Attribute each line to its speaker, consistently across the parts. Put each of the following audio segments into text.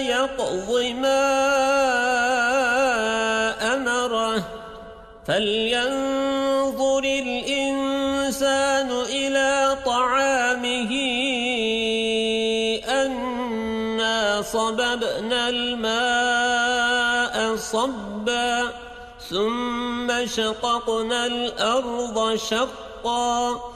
Speaker 1: يقض ما أمره فلينظر الإنسان إلى طعامه أنا صببنا الماء صبا ثم شققنا الأرض شقا.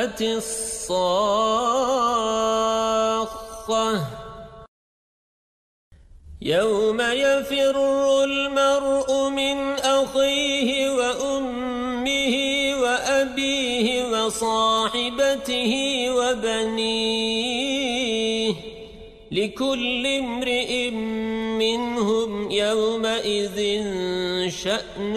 Speaker 1: جاءت الصاخة. يوم يفر المرء من أخيه وأمه وأبيه وصاحبته وبنيه. لكل امرئ منهم يومئذ شأن